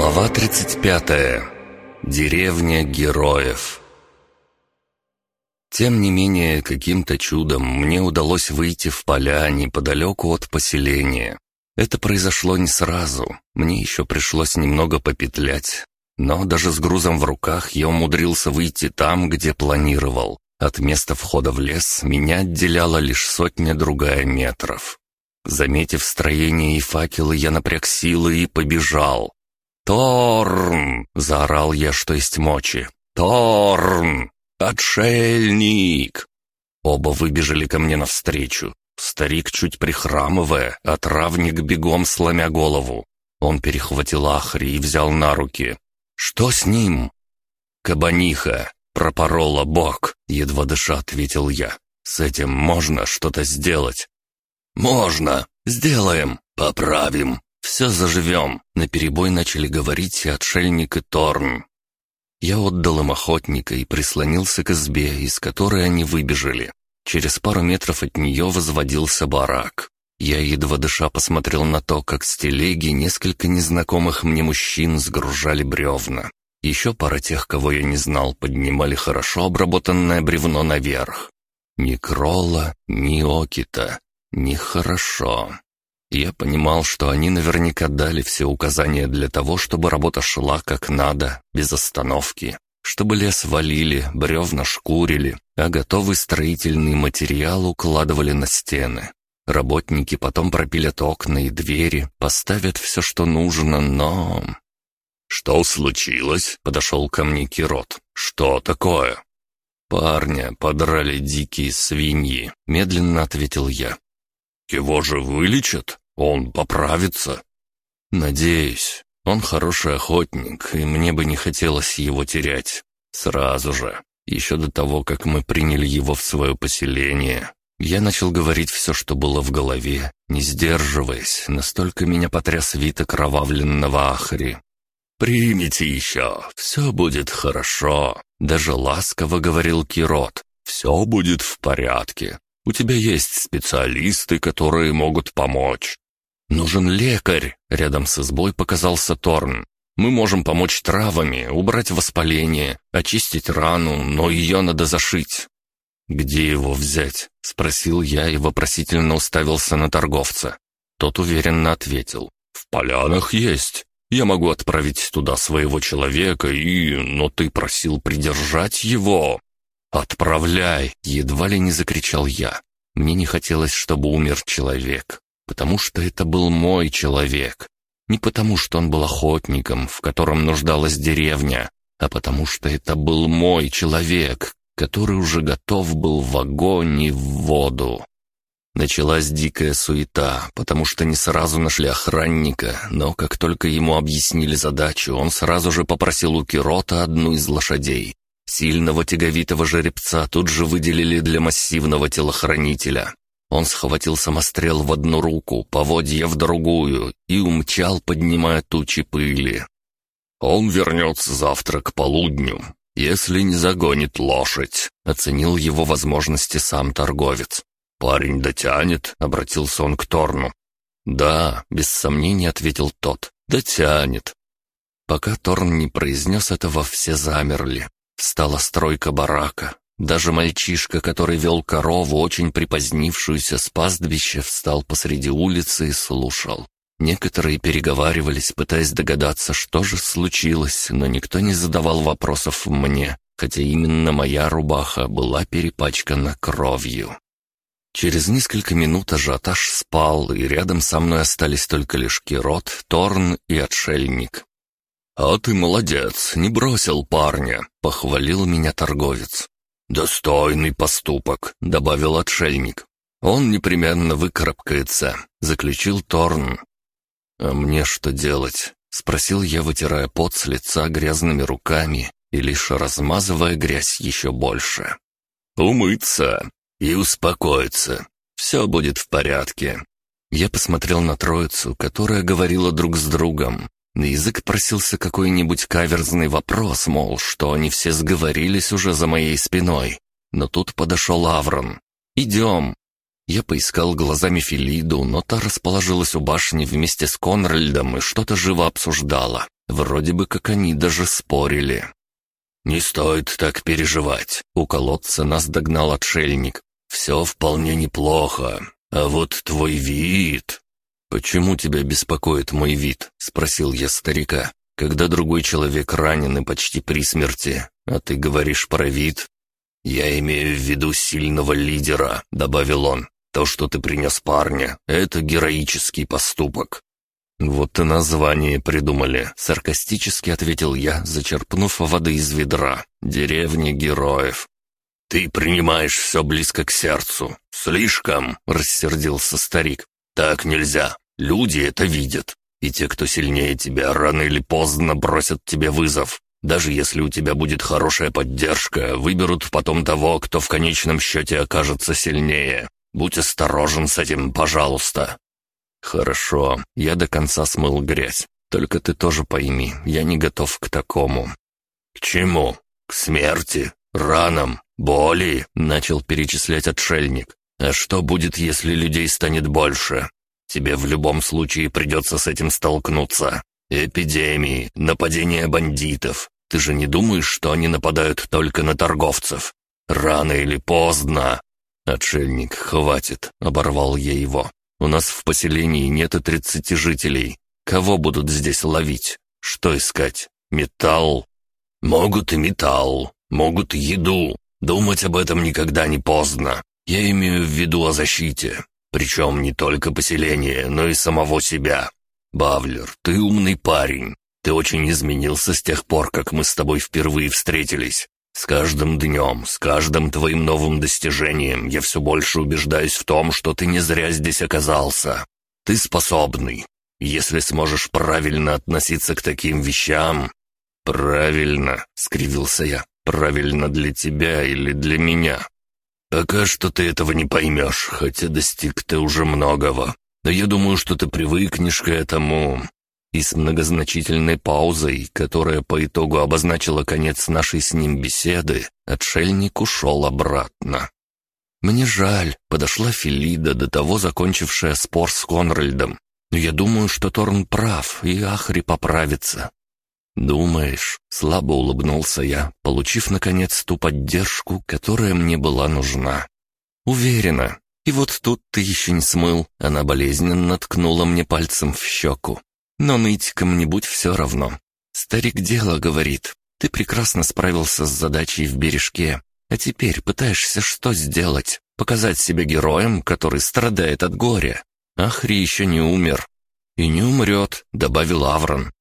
Глава 35. Деревня героев. Тем не менее, каким-то чудом мне удалось выйти в поля неподалеку от поселения. Это произошло не сразу, мне еще пришлось немного попетлять. Но даже с грузом в руках я умудрился выйти там, где планировал. От места входа в лес меня отделяла лишь сотня-другая метров. Заметив строение и факелы, я напряг силы и побежал. «Торн!» — заорал я, что есть мочи. «Торн! Отшельник!» Оба выбежали ко мне навстречу. Старик, чуть прихрамывая, а травник бегом сломя голову. Он перехватил Ахри и взял на руки. «Что с ним?» «Кабаниха!» — пропорола бок, едва дыша ответил я. «С этим можно что-то сделать?» «Можно! Сделаем! Поправим! Все заживем!» Наперебой начали говорить и отшельник, и Торн. Я отдал им охотника и прислонился к избе, из которой они выбежали. Через пару метров от нее возводился барак. Я, едва дыша, посмотрел на то, как с телеги несколько незнакомых мне мужчин сгружали бревна. Еще пара тех, кого я не знал, поднимали хорошо обработанное бревно наверх. Ни Кролла, ни Окита, Нехорошо. Я понимал, что они наверняка дали все указания для того, чтобы работа шла как надо, без остановки. Чтобы лес валили, бревна шкурили, а готовый строительный материал укладывали на стены. Работники потом пропилят окна и двери, поставят все, что нужно, но... «Что случилось?» — подошел ко мне Кирот. «Что такое?» «Парня подрали дикие свиньи», — медленно ответил я. Его же вылечат? Он поправится?» «Надеюсь. Он хороший охотник, и мне бы не хотелось его терять. Сразу же, еще до того, как мы приняли его в свое поселение, я начал говорить все, что было в голове, не сдерживаясь, настолько меня потряс вид окровавленного Ахри. «Примите еще, все будет хорошо», — даже ласково говорил Кирот. «Все будет в порядке. У тебя есть специалисты, которые могут помочь. Нужен лекарь. Рядом с избой показался Торн. Мы можем помочь травами, убрать воспаление, очистить рану, но ее надо зашить. «Где его взять?» — спросил я и вопросительно уставился на торговца. Тот уверенно ответил. «В полянах есть. Я могу отправить туда своего человека и... Но ты просил придержать его». «Отправляй!» — едва ли не закричал я. Мне не хотелось, чтобы умер человек, потому что это был мой человек. Не потому, что он был охотником, в котором нуждалась деревня, а потому что это был мой человек, который уже готов был в огонь и в воду. Началась дикая суета, потому что не сразу нашли охранника, но как только ему объяснили задачу, он сразу же попросил у Кирота одну из лошадей. Сильного тяговитого жеребца тут же выделили для массивного телохранителя. Он схватил самострел в одну руку, поводья в другую и умчал, поднимая тучи пыли. «Он вернется завтра к полудню, если не загонит лошадь», — оценил его возможности сам торговец. «Парень дотянет», — обратился он к Торну. «Да», — без сомнений ответил тот, — «дотянет». Пока Торн не произнес этого, все замерли. Стала стройка барака. Даже мальчишка, который вел корову, очень припозднившуюся с пастбища, встал посреди улицы и слушал. Некоторые переговаривались, пытаясь догадаться, что же случилось, но никто не задавал вопросов мне, хотя именно моя рубаха была перепачкана кровью. Через несколько минут ажиотаж спал, и рядом со мной остались только лишь Кирот, Торн и Отшельник. «А ты молодец, не бросил парня», — похвалил меня торговец. «Достойный поступок», — добавил отшельник. «Он непременно выкарабкается», — заключил Торн. «А мне что делать?» — спросил я, вытирая пот с лица грязными руками и лишь размазывая грязь еще больше. «Умыться и успокоиться. Все будет в порядке». Я посмотрел на троицу, которая говорила друг с другом, на язык просился какой-нибудь каверзный вопрос, мол, что они все сговорились уже за моей спиной. Но тут подошел Аврон. «Идем». Я поискал глазами Филиду, но та расположилась у башни вместе с Конральдом и что-то живо обсуждала. Вроде бы как они даже спорили. «Не стоит так переживать», — у колодца нас догнал отшельник. «Все вполне неплохо, а вот твой вид...» «Почему тебя беспокоит мой вид?» — спросил я старика. «Когда другой человек ранен и почти при смерти, а ты говоришь про вид?» «Я имею в виду сильного лидера», — добавил он. «То, что ты принес парня, это героический поступок. «Вот и название придумали», — саркастически ответил я, зачерпнув воды из ведра. «Деревня героев». «Ты принимаешь все близко к сердцу. Слишком», — рассердился старик. «Так нельзя. Люди это видят. И те, кто сильнее тебя, рано или поздно бросят тебе вызов. Даже если у тебя будет хорошая поддержка, выберут потом того, кто в конечном счете окажется сильнее. Будь осторожен с этим, пожалуйста. «Хорошо, я до конца смыл грязь. Только ты тоже пойми, я не готов к такому». «К чему? К смерти? Ранам? Боли?» — начал перечислять отшельник. «А что будет, если людей станет больше? Тебе в любом случае придется с этим столкнуться. Эпидемии, нападения бандитов. Ты же не думаешь, что они нападают только на торговцев? Рано или поздно...» «Отшельник, хватит», — оборвал я его. У нас в поселении нет и тридцати жителей. Кого будут здесь ловить? Что искать? Металл? Могут и металл, могут еду. Думать об этом никогда не поздно. Я имею в виду о защите. Причем не только поселение, но и самого себя. Бавлер, ты умный парень. Ты очень изменился с тех пор, как мы с тобой впервые встретились. С каждым днем, с каждым твоим новым достижением я все больше убеждаюсь в том, что ты не зря здесь оказался. Ты способный. Если сможешь правильно относиться к таким вещам...» «Правильно», — скривился я. «Правильно для тебя или для меня?» «Пока что ты этого не поймешь, хотя достиг ты уже многого. Но я думаю, что ты привыкнешь к этому и с многозначительной паузой, которая по итогу обозначила конец нашей с ним беседы, отшельник ушел обратно. «Мне жаль», — подошла Филида, до того закончившая спор с Конральдом. «Но я думаю, что Торн прав, и Ахри поправится». «Думаешь?» — слабо улыбнулся я, получив, наконец, ту поддержку, которая мне была нужна. «Уверена. И вот тут ты еще не смыл». Она болезненно ткнула мне пальцем в щеку. Но нытикам не будь все равно. Старик дело говорит. Ты прекрасно справился с задачей в бережке. А теперь пытаешься что сделать? Показать себя героем, который страдает от горя. Ахри еще не умер. И не умрет, добавил Аврон.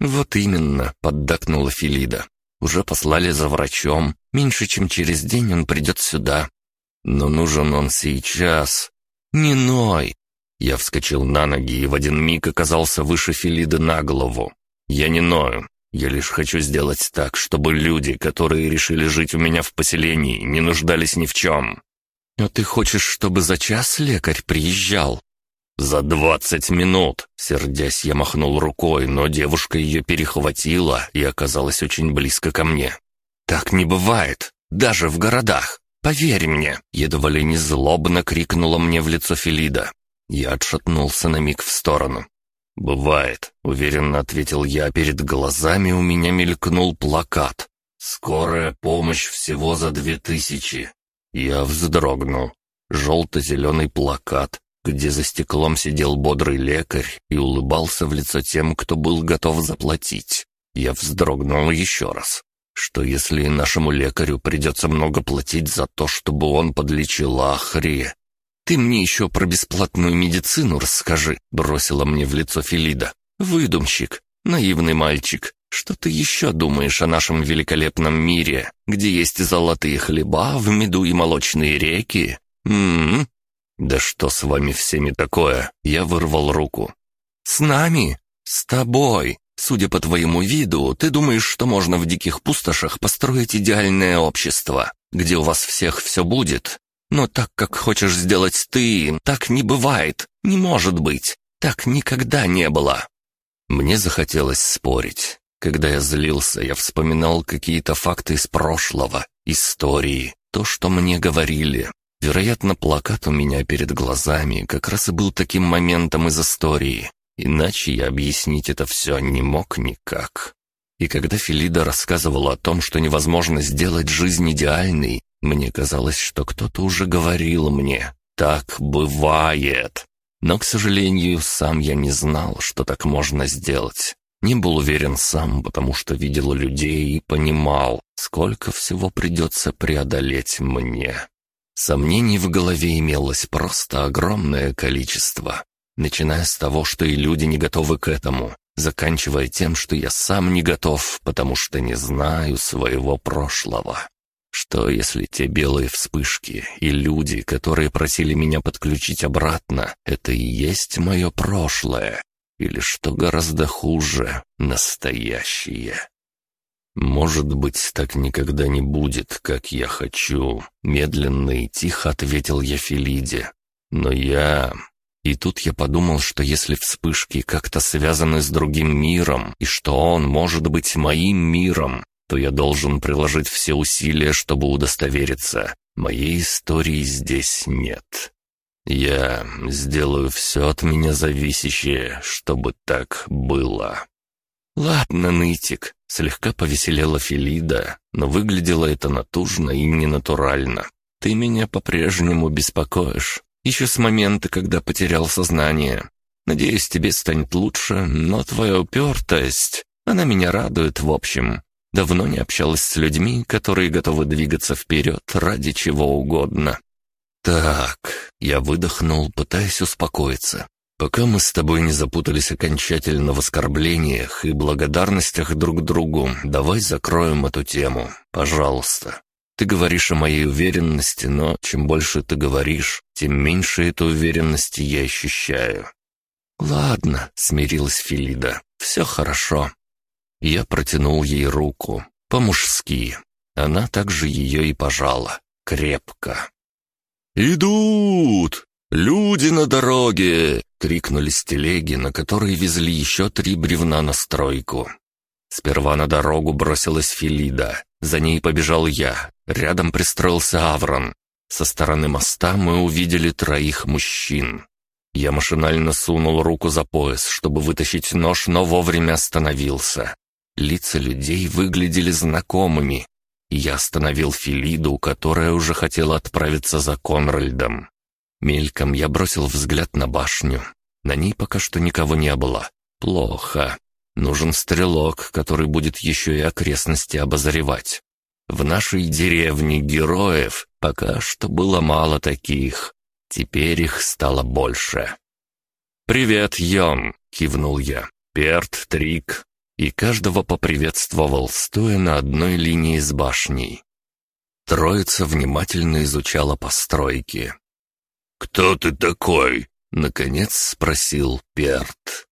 Вот именно, поддакнула Филида. Уже послали за врачом. Меньше чем через день он придет сюда. Но нужен он сейчас. Не ной, я вскочил на ноги и в один миг оказался выше Филиды на голову. Я не ною. Я лишь хочу сделать так, чтобы люди, которые решили жить у меня в поселении, не нуждались ни в чем. А ты хочешь, чтобы за час лекарь приезжал? «За двадцать минут!» — сердясь, я махнул рукой, но девушка ее перехватила и оказалась очень близко ко мне. «Так не бывает, даже в городах! Поверь мне!» — едва ли не злобно крикнула мне в лицо Филида. Я отшатнулся на миг в сторону. «Бывает», — уверенно ответил я, перед глазами у меня мелькнул плакат. «Скорая помощь всего за две тысячи». Я вздрогнул. Желто-зеленый плакат, где за стеклом сидел бодрый лекарь и улыбался в лицо тем, кто был готов заплатить. Я вздрогнул еще раз. Что если нашему лекарю придется много платить за то, чтобы он подлечил Ахри? «Ты мне еще про бесплатную медицину расскажи», — бросила мне в лицо Филида. «Выдумщик, наивный мальчик, что ты еще думаешь о нашем великолепном мире, где есть золотые хлеба в меду и молочные реки? М-м-м?» «Да что с вами всеми такое?» Я вырвал руку. «С нами? С тобой. Судя по твоему виду, ты думаешь, что можно в диких пустошах построить идеальное общество, где у вас всех все будет, но так, как хочешь сделать ты, так не бывает, не может быть. Так никогда не было. Мне захотелось спорить. Когда я злился, я вспоминал какие-то факты из прошлого, истории, то, что мне говорили. Вероятно, плакат у меня перед глазами как раз и был таким моментом из истории. Иначе я объяснить это все не мог никак. И когда Филида рассказывала о том, что невозможно сделать жизнь идеальной, мне казалось, что кто-то уже говорил мне «так бывает». Но, к сожалению, сам я не знал, что так можно сделать. Не был уверен сам, потому что видел людей и понимал, сколько всего придется преодолеть мне. Сомнений в голове имелось просто огромное количество, начиная с того, что и люди не готовы к этому, заканчивая тем, что я сам не готов, потому что не знаю своего прошлого. Что, если те белые вспышки и люди, которые просили меня подключить обратно, это и есть мое прошлое? Или, что гораздо хуже, настоящее? «Может быть, так никогда не будет, как я хочу», — медленно и тихо ответил я Филиде. «Но я...» И тут я подумал, что если вспышки как-то связаны с другим миром, и что он может быть моим миром, то я должен приложить все усилия, чтобы удостовериться. Моей истории здесь нет. Я сделаю все от меня зависящее, чтобы так было. «Ладно, нытик», — слегка повеселела Филида, но выглядело это натужно и ненатурально. «Ты меня по-прежнему беспокоишь. Еще с момента, когда потерял сознание. Надеюсь, тебе станет лучше, но твоя упертость, она меня радует в общем. Давно не общалась с людьми, которые готовы двигаться вперед ради чего угодно». «Так», — я выдохнул, пытаясь успокоиться. Пока мы с тобой не запутались окончательно в оскорблениях и благодарностях друг другу, давай закроем эту тему, пожалуйста. Ты говоришь о моей уверенности, но чем больше ты говоришь, тем меньше этой уверенности я ощущаю». «Ладно», — смирилась Филида, — «все хорошо». Я протянул ей руку, по-мужски. Она также ее и пожала, крепко. «Идут! Люди на дороге!» — крикнули с телеги, на которой везли еще три бревна на стройку. Сперва на дорогу бросилась Филида, за ней побежал я, рядом пристроился Аврон. Со стороны моста мы увидели троих мужчин. Я машинально сунул руку за пояс, чтобы вытащить нож, но вовремя остановился. Лица людей выглядели знакомыми. Я остановил Филиду, которая уже хотела отправиться за Конральдом. Мельком я бросил взгляд на башню. На ней пока что никого не было. Плохо. Нужен стрелок, который будет еще и окрестности обозревать. В нашей деревне героев пока что было мало таких. Теперь их стало больше. «Привет, Йон!» — кивнул я. «Перт, Трик!» И каждого поприветствовал, стоя на одной линии с башней. Троица внимательно изучала постройки. «Кто ты такой?» — наконец спросил Перт.